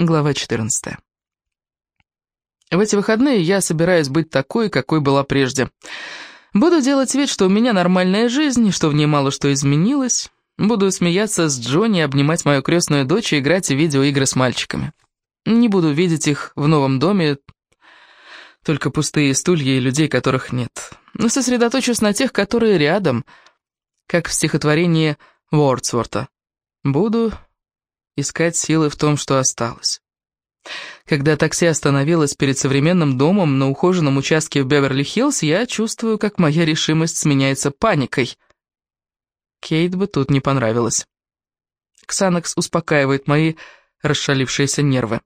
Глава 14. В эти выходные я собираюсь быть такой, какой была прежде. Буду делать вид, что у меня нормальная жизнь, что в ней мало что изменилось. Буду смеяться с Джонни, обнимать мою крестную дочь и играть в видеоигры с мальчиками. Не буду видеть их в новом доме, только пустые стулья и людей, которых нет. Но сосредоточусь на тех, которые рядом, как в стихотворении Уордсворта. Буду искать силы в том, что осталось. Когда такси остановилось перед современным домом на ухоженном участке в Беверли-Хиллз, я чувствую, как моя решимость сменяется паникой. Кейт бы тут не понравилось. Ксанакс успокаивает мои расшалившиеся нервы.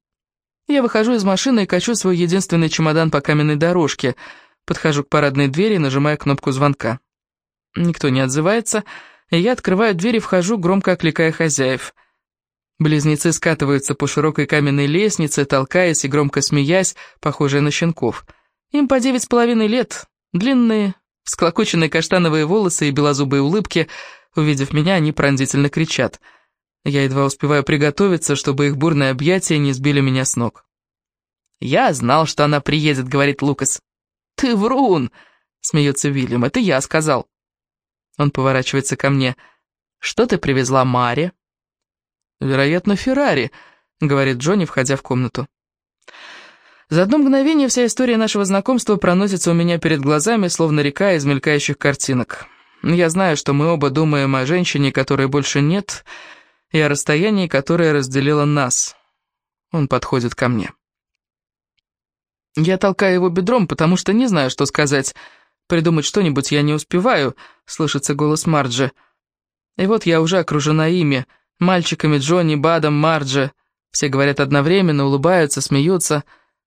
Я выхожу из машины и качу свой единственный чемодан по каменной дорожке, подхожу к парадной двери и нажимаю кнопку звонка. Никто не отзывается, и я открываю дверь и вхожу, громко окликая хозяев. Близнецы скатываются по широкой каменной лестнице, толкаясь и громко смеясь, похожие на щенков. Им по девять с половиной лет, длинные, всклокоченные каштановые волосы и белозубые улыбки. Увидев меня, они пронзительно кричат. Я едва успеваю приготовиться, чтобы их бурные объятия не сбили меня с ног. «Я знал, что она приедет», — говорит Лукас. «Ты врун!» — смеется Вильям. «Это я сказал». Он поворачивается ко мне. «Что ты привезла Маре?» «Вероятно, Феррари», — говорит Джонни, входя в комнату. За одно мгновение вся история нашего знакомства проносится у меня перед глазами, словно река из мелькающих картинок. Я знаю, что мы оба думаем о женщине, которой больше нет, и о расстоянии, которое разделило нас. Он подходит ко мне. Я толкаю его бедром, потому что не знаю, что сказать. Придумать что-нибудь я не успеваю, слышится голос Марджи. И вот я уже окружена ими — Мальчиками Джонни, Бадом, Марджи. Все говорят одновременно, улыбаются, смеются.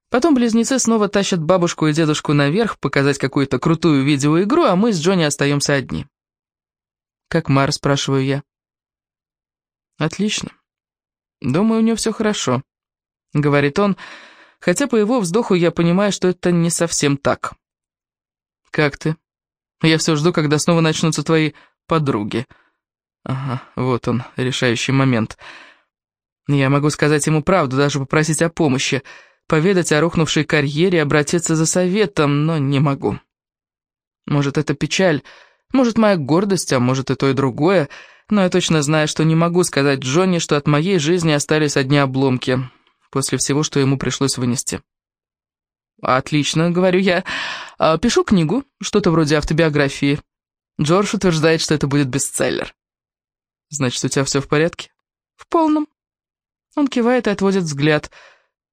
Потом близнецы снова тащат бабушку и дедушку наверх показать какую-то крутую видеоигру, а мы с Джонни остаемся одни. «Как Мар?» – спрашиваю я. «Отлично. Думаю, у нее все хорошо», — говорит он, хотя по его вздоху я понимаю, что это не совсем так. «Как ты? Я все жду, когда снова начнутся твои подруги», Ага, вот он, решающий момент. Я могу сказать ему правду, даже попросить о помощи, поведать о рухнувшей карьере, обратиться за советом, но не могу. Может, это печаль, может, моя гордость, а может, и то, и другое, но я точно знаю, что не могу сказать Джонни, что от моей жизни остались одни обломки, после всего, что ему пришлось вынести. «Отлично», — говорю я. «А, «Пишу книгу, что-то вроде автобиографии. Джордж утверждает, что это будет бестселлер». Значит, у тебя все в порядке? В полном. Он кивает и отводит взгляд.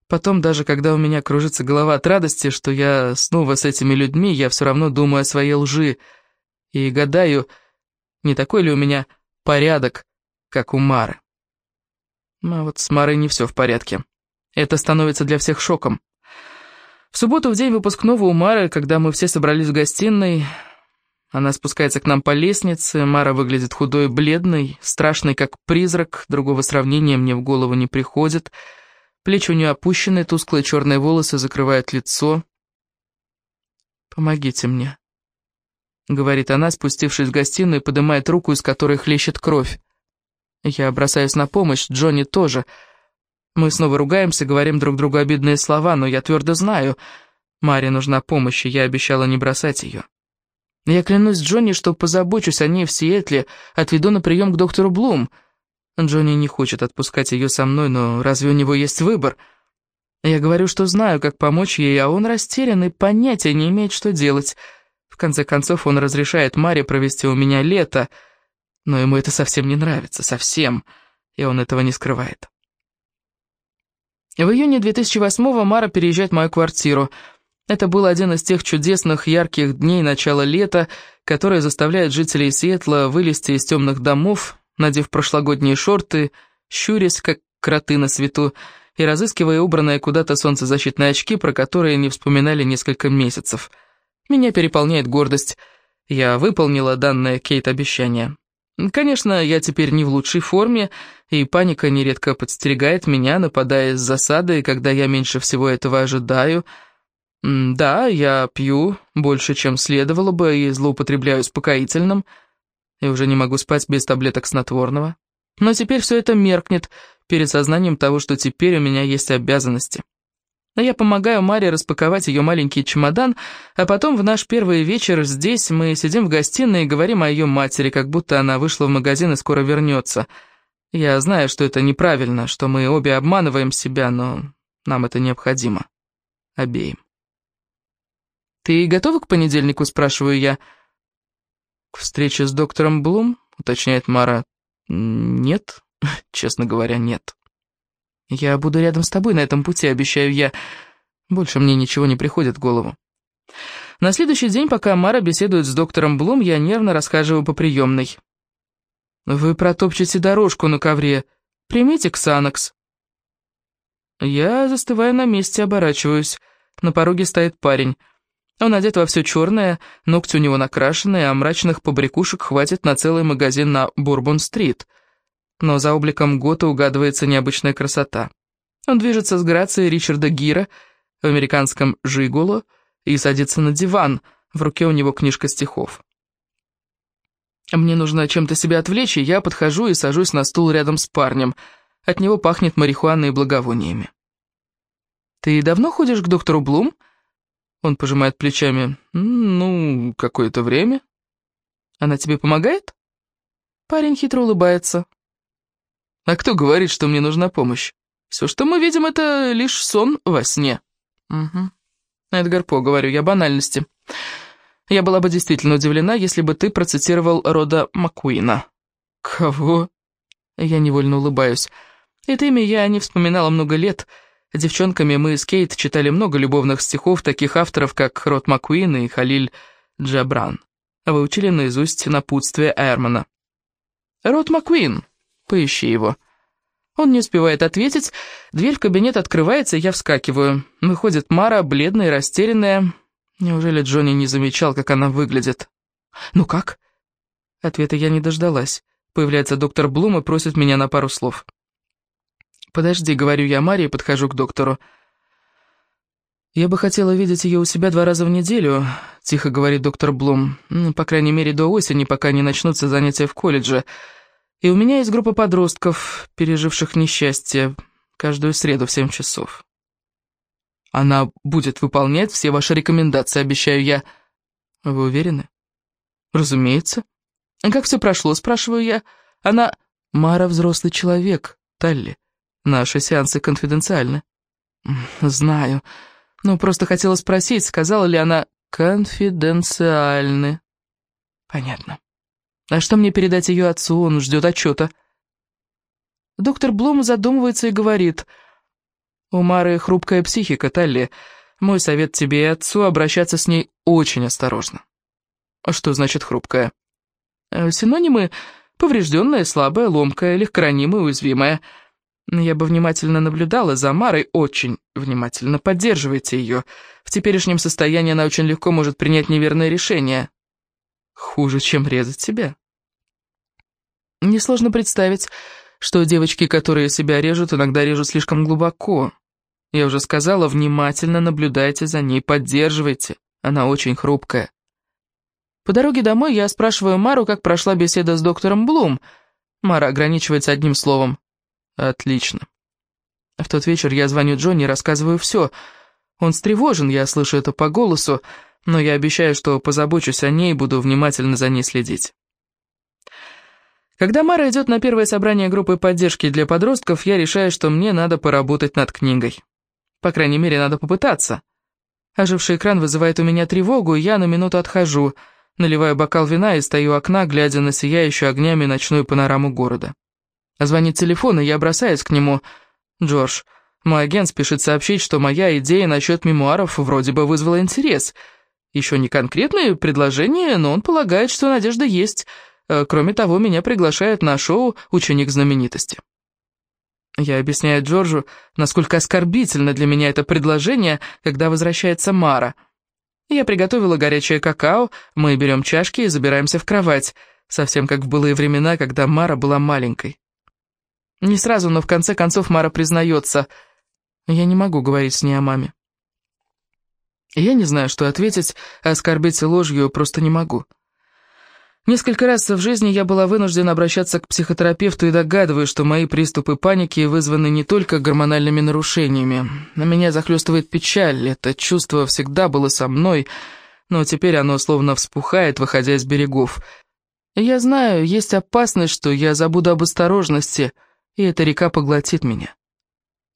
Потом, даже когда у меня кружится голова от радости, что я снова с этими людьми, я все равно думаю о своей лжи. И гадаю, не такой ли у меня порядок, как у Мары. А вот с Марой не все в порядке. Это становится для всех шоком. В субботу, в день выпускного у Мары, когда мы все собрались в гостиной, она спускается к нам по лестнице, Мара выглядит худой и бледной, страшной, как призрак, другого сравнения мне в голову не приходит. Плечи у нее опущены, тусклые черные волосы закрывают лицо. «Помогите мне», — говорит она, спустившись в гостиную и поднимает руку, из которой хлещет кровь. Я бросаюсь на помощь, Джонни тоже. Мы снова ругаемся, говорим друг другу обидные слова, но я твердо знаю, Маре нужна помощь, и я обещала не бросать ее. Я клянусь Джонни, что позабочусь о ней в Сиэтле, отведу на прием к доктору Блум. Джонни не хочет отпускать ее со мной, но разве у него есть выбор? Я говорю, что знаю, как помочь ей, а он растерян и понятия не имеет, что делать. В конце концов, он разрешает Маре провести у меня лето, но ему это совсем не нравится, совсем, и он этого не скрывает. В июне 2008-го Мара переезжает в мою квартиру — это был один из тех чудесных ярких дней начала лета, которые заставляют жителей Сиэтла вылезти из темных домов, надев прошлогодние шорты, щурясь, как кроты на свету, и разыскивая убранные куда-то солнцезащитные очки, про которые не вспоминали несколько месяцев. Меня переполняет гордость. Я выполнила данное Кейт обещание. Конечно, я теперь не в лучшей форме, и паника нередко подстерегает меня, нападая с засады, когда я меньше всего этого ожидаю — «Да, я пью больше, чем следовало бы, и злоупотребляю успокоительным, и уже не могу спать без таблеток снотворного. Но теперь все это меркнет перед сознанием того, что теперь у меня есть обязанности. Я помогаю Маре распаковать ее маленький чемодан, а потом в наш первый вечер здесь мы сидим в гостиной и говорим о ее матери, как будто она вышла в магазин и скоро вернется. Я знаю, что это неправильно, что мы обе обманываем себя, но нам это необходимо. Обеим. «Ты готова к понедельнику?» – спрашиваю я. «К встрече с доктором Блум?» – уточняет Мара. «Нет, честно говоря, нет». «Я буду рядом с тобой на этом пути, обещаю я. Больше мне ничего не приходит в голову». На следующий день, пока Мара беседует с доктором Блум, я нервно расхаживаю по приемной. «Вы протопчете дорожку на ковре. Примите Ксанакс». Я застываю на месте, оборачиваюсь. На пороге стоит парень. Он одет во все черное, ногти у него накрашены, а мрачных побрякушек хватит на целый магазин на Бурбон-стрит. Но за обликом Гота угадывается необычная красота. Он движется с грацией Ричарда Гира в американском «Жиголо» и садится на диван, в руке у него книжка стихов. Мне нужно чем-то себя отвлечь, и я подхожу и сажусь на стул рядом с парнем. От него пахнет марихуаной и благовониями. «Ты давно ходишь к доктору Блум?» Он пожимает плечами. «Ну, какое-то время». «Она тебе помогает?» Парень хитро улыбается. «А кто говорит, что мне нужна помощь? Все, что мы видим, это лишь сон во сне». «Угу. Эдгар По, говорю я, банальности. Я была бы действительно удивлена, если бы ты процитировал рода Маккуина». «Кого?» Я невольно улыбаюсь. Это имя я не вспоминала много лет, — Девчонками мы с Кейт читали много любовных стихов таких авторов, как Рот Маккуин и Халиль Джабран. Выучили наизусть напутствие Эрмана. «Рот Маккуин, поищи его». Он не успевает ответить, дверь в кабинет открывается, и я вскакиваю. Выходит Мара, бледная и растерянная. Неужели Джонни не замечал, как она выглядит? «Ну как?» Ответа я не дождалась. Появляется доктор Блум и просит меня на пару слов. «Подожди», — говорю я Марии, подхожу к доктору. «Я бы хотела видеть ее у себя два раза в неделю», — тихо говорит доктор Блум. «По крайней мере, до осени, пока не начнутся занятия в колледже. И у меня есть группа подростков, переживших несчастье, каждую среду в семь часов». «Она будет выполнять все ваши рекомендации, обещаю я». «Вы уверены?» «Разумеется». «Как все прошло?» — спрашиваю я. «Она...» «Мара взрослый человек, Талли. Наши сеансы конфиденциальны». «Знаю. Ну, просто хотела спросить, сказала ли она «конфиденциальны». «Понятно. А что мне передать ее отцу? Он ждет отчета». Доктор Блум задумывается и говорит. «У Мары хрупкая психика, Талли. Мой совет тебе и отцу обращаться с ней очень осторожно». «А что значит хрупкая?» «Э, «Синонимы — поврежденная, слабая, ломкая, легкоранимая, уязвимая». Я бы внимательно наблюдала за Марой, очень внимательно поддерживайте ее. В теперешнем состоянии она очень легко может принять неверное решение. Хуже, чем резать себя. Несложно представить, что девочки, которые себя режут, иногда режут слишком глубоко. Я уже сказала, внимательно наблюдайте за ней, поддерживайте. Она очень хрупкая. По дороге домой я спрашиваю Мару, как прошла беседа с доктором Блум. Мара ограничивается одним словом Отлично. В тот вечер я звоню Джонни и рассказываю все. Он встревожен, я слышу это по голосу, но я обещаю, что позабочусь о ней и буду внимательно за ней следить. Когда Мара идет на первое собрание группы поддержки для подростков, я решаю, что мне надо поработать над книгой. По крайней мере, надо попытаться. Оживший экран вызывает у меня тревогу, и я на минуту отхожу, наливаю бокал вина и стою у окна, глядя на сияющую огнями ночную панораму города. Звонит телефон, и я бросаюсь к нему. «Джордж, мой агент спешит сообщить, что моя идея насчет мемуаров вроде бы вызвала интерес. Еще не конкретные предложения, но он полагает, что надежда есть. Э, кроме того, меня приглашают на шоу «Ученик знаменитости». Я объясняю Джорджу, насколько оскорбительно для меня это предложение, когда возвращается Мара. Я приготовила горячее какао, мы берем чашки и забираемся в кровать, совсем как в былые времена, когда Мара была маленькой. Не сразу, но в конце концов Мара признается. Я не могу говорить с ней о маме. Я не знаю, что ответить, а оскорбить ложью просто не могу. Несколько раз в жизни я была вынуждена обращаться к психотерапевту и догадываюсь, что мои приступы паники вызваны не только гормональными нарушениями. На меня захлестывает печаль, это чувство всегда было со мной, но теперь оно словно вспухает, выходя из берегов. Я знаю, есть опасность, что я забуду об осторожности, и эта река поглотит меня.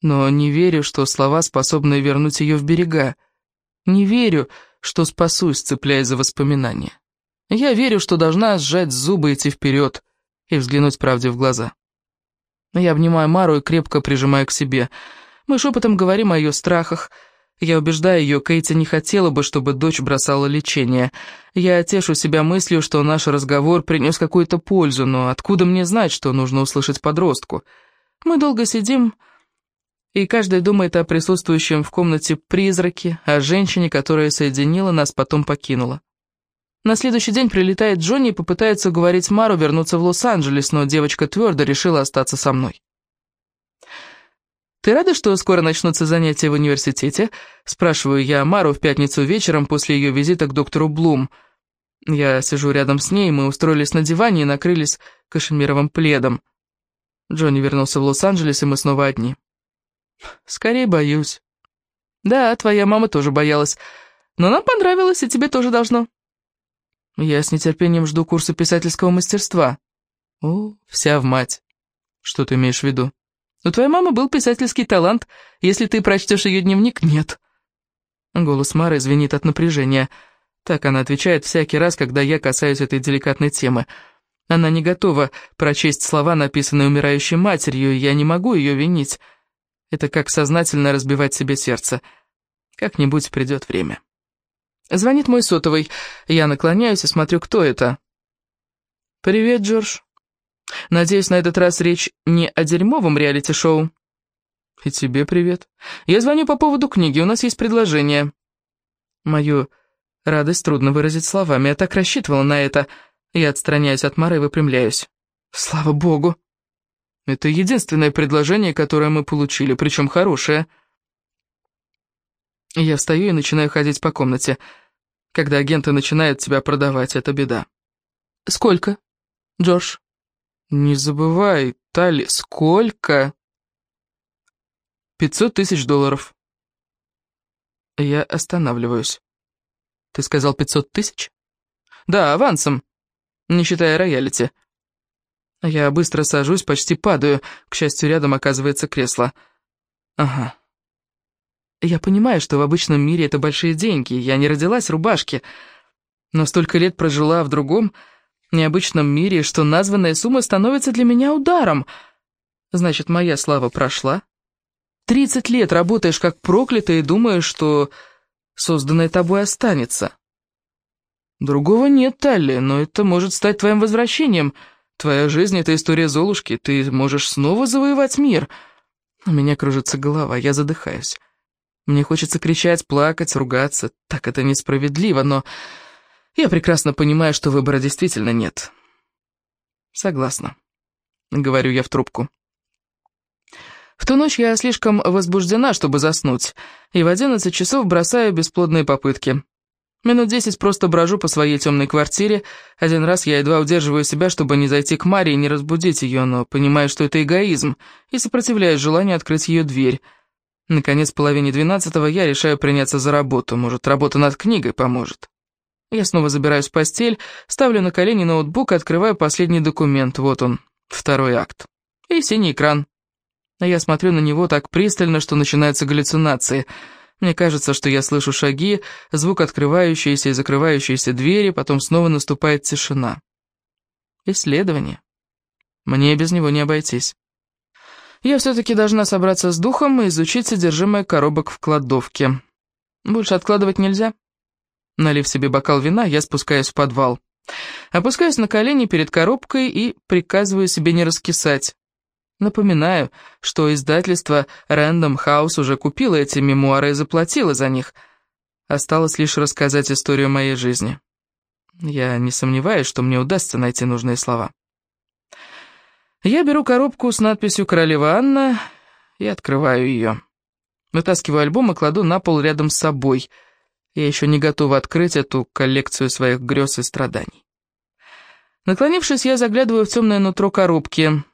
Но не верю, что слова способны вернуть ее в берега. Не верю, что спасусь, цепляясь за воспоминания. Я верю, что должна сжать зубы, идти вперед и взглянуть правде в глаза. Я обнимаю Мару и крепко прижимаю к себе. Мы шепотом говорим о ее страхах. Я убеждаю ее, Кейти не хотела бы, чтобы дочь бросала лечение. Я тешу себя мыслью, что наш разговор принес какую-то пользу, но откуда мне знать, что нужно услышать подростку? Мы долго сидим, и каждый думает о присутствующем в комнате призраке, о женщине, которая соединила нас, потом покинула. На следующий день прилетает Джонни и попытается уговорить Мару вернуться в Лос-Анджелес, но девочка твердо решила остаться со мной. «Ты рада, что скоро начнутся занятия в университете?» Спрашиваю я Мару в пятницу вечером после ее визита к доктору Блум. Я сижу рядом с ней, мы устроились на диване и накрылись кашемировым пледом. Джонни вернулся в Лос-Анджелес, и мы снова одни. «Скорее боюсь». «Да, твоя мама тоже боялась. Но нам понравилось, и тебе тоже должно». Я с нетерпением жду курса писательского мастерства. О, вся в мать. Что ты имеешь в виду? У твоей мамы был писательский талант. Если ты прочтешь ее дневник, нет. Голос Мары звенит от напряжения. Так она отвечает всякий раз, когда я касаюсь этой деликатной темы. Она не готова прочесть слова, написанные умирающей матерью, и я не могу ее винить. Это как сознательно разбивать себе сердце. Как-нибудь придет время. Звонит мой сотовый. Я наклоняюсь и смотрю, кто это. «Привет, Джордж. Надеюсь, на этот раз речь не о дерьмовом реалити-шоу?» «И тебе привет. Я звоню по поводу книги, у нас есть предложение». Мою радость трудно выразить словами, я так рассчитывала на это. Я отстраняюсь от Мары и выпрямляюсь. «Слава богу!» «Это единственное предложение, которое мы получили, причем хорошее». Я встаю и начинаю ходить по комнате. Когда агенты начинают тебя продавать, это беда. «Сколько, Джордж?» «Не забывай, Тали, сколько?» «Пятьсот тысяч долларов». Я останавливаюсь. «Ты сказал пятьсот тысяч?» «Да, авансом, не считая роялити». Я быстро сажусь, почти падаю. К счастью, рядом оказывается кресло. «Ага, я понимаю, что в обычном мире это большие деньги, я не родилась в рубашке, но столько лет прожила в другом, необычном мире, что названная сумма становится для меня ударом. Значит, моя слава прошла. Тридцать лет работаешь как проклятый и думаешь, что созданное тобой останется. Другого нет, Талли, но это может стать твоим возвращением. Твоя жизнь — это история Золушки, ты можешь снова завоевать мир. У меня кружится голова, я задыхаюсь. Мне хочется кричать, плакать, ругаться. Так это несправедливо, но я прекрасно понимаю, что выбора действительно нет. Согласна. Говорю я в трубку. В ту ночь я слишком возбуждена, чтобы заснуть, и в одиннадцать часов бросаю бесплодные попытки. Минут десять просто брожу по своей темной квартире. Один раз я едва удерживаю себя, чтобы не зайти к Маре и не разбудить ее, но понимаю, что это эгоизм, и сопротивляюсь желанию открыть ее дверь. Наконец, в половине двенадцатого я решаю приняться за работу, может, работа над книгой поможет. Я снова забираюсь в постель, ставлю на колени ноутбук и открываю последний документ, вот он, второй акт. И синий экран. А я смотрю на него так пристально, что начинаются галлюцинации. Мне кажется, что я слышу шаги, звук открывающейся и закрывающейся двери, потом снова наступает тишина. Исследование. Мне без него не обойтись. Я все-таки должна собраться с духом и изучить содержимое коробок в кладовке. Больше откладывать нельзя. Налив себе бокал вина, я спускаюсь в подвал. Опускаюсь на колени перед коробкой и приказываю себе не раскисать. Напоминаю, что издательство Random House уже купило эти мемуары и заплатило за них. Осталось лишь рассказать историю моей жизни. Я не сомневаюсь, что мне удастся найти нужные слова. Я беру коробку с надписью «Королева Анна» и открываю ее. Вытаскиваю альбом и кладу на пол рядом с собой. Я еще не готова открыть эту коллекцию своих грез и страданий. Наклонившись, я заглядываю в темное нутро коробки.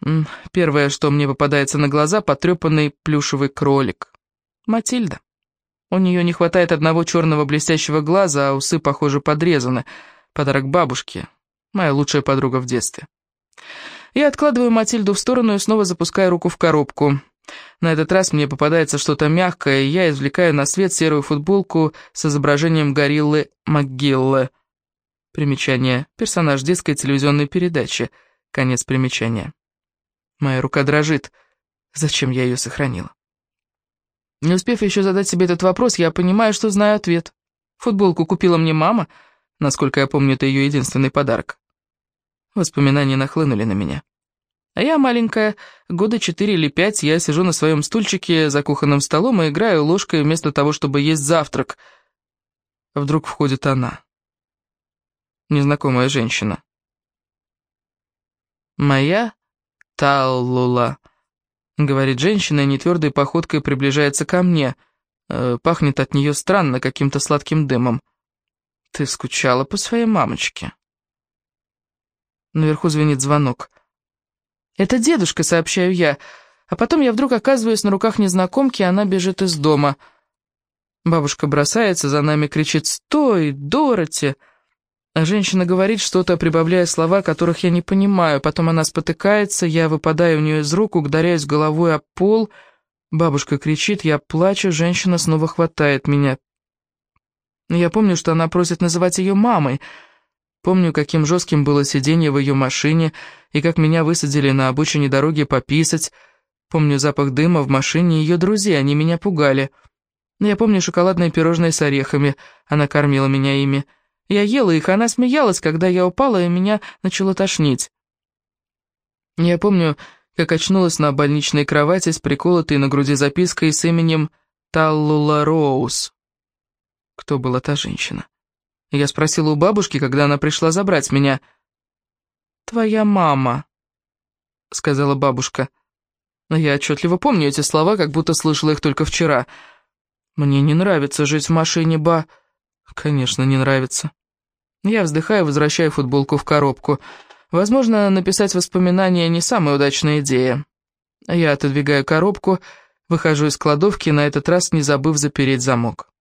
Первое, что мне попадается на глаза, потрепанный плюшевый кролик. Матильда. У нее не хватает одного черного блестящего глаза, а усы, похоже, подрезаны. Подарок бабушке. Моя лучшая подруга в детстве. Я откладываю Матильду в сторону и снова запускаю руку в коробку. На этот раз мне попадается что-то мягкое, и я извлекаю на свет серую футболку с изображением гориллы МакГиллы. Примечание. Персонаж детской телевизионной передачи. Конец примечания. Моя рука дрожит. Зачем я ее сохранила? Не успев еще задать себе этот вопрос, я понимаю, что знаю ответ. Футболку купила мне мама. Насколько я помню, это ее единственный подарок. Воспоминания нахлынули на меня. А я маленькая, года четыре или пять, я сижу на своем стульчике за кухонным столом и играю ложкой вместо того, чтобы есть завтрак. Вдруг входит она незнакомая женщина. «Моя Таллула», — говорит женщина, и нетвердой походкой приближается ко мне. Э, пахнет от нее странно, каким-то сладким дымом. «Ты скучала по своей мамочке?» Наверху звенит звонок. «Это дедушка», — сообщаю я, а потом я вдруг оказываюсь на руках незнакомки, и она бежит из дома. Бабушка бросается за нами, кричит «Стой, Дороти!» А женщина говорит что-то, прибавляя слова, которых я не понимаю. Потом она спотыкается, я выпадаю у нее из рук, ударяюсь головой о пол. Бабушка кричит, я плачу, женщина снова хватает меня. Я помню, что она просит называть ее мамой. Помню, каким жестким было сиденье в ее машине, и как меня высадили на обочине дороги пописать. Помню запах дыма в машине ее друзей, они меня пугали. Я помню шоколадные пирожные с орехами, она кормила меня ими. Я ела их, она смеялась, когда я упала, и меня начало тошнить. Я помню, как очнулась на больничной кровати с приколотой на груди запиской с именем Таллула Роуз. Кто была та женщина? Я спросила у бабушки, когда она пришла забрать меня. «Твоя мама», — сказала бабушка. Но я отчетливо помню эти слова, как будто слышала их только вчера. «Мне не нравится жить в машине, ба...» Конечно, не нравится. Я вздыхаю, возвращаю футболку в коробку. Возможно, написать воспоминания не самая удачная идея. Я отодвигаю коробку, выхожу из кладовки, на этот раз не забыв запереть замок.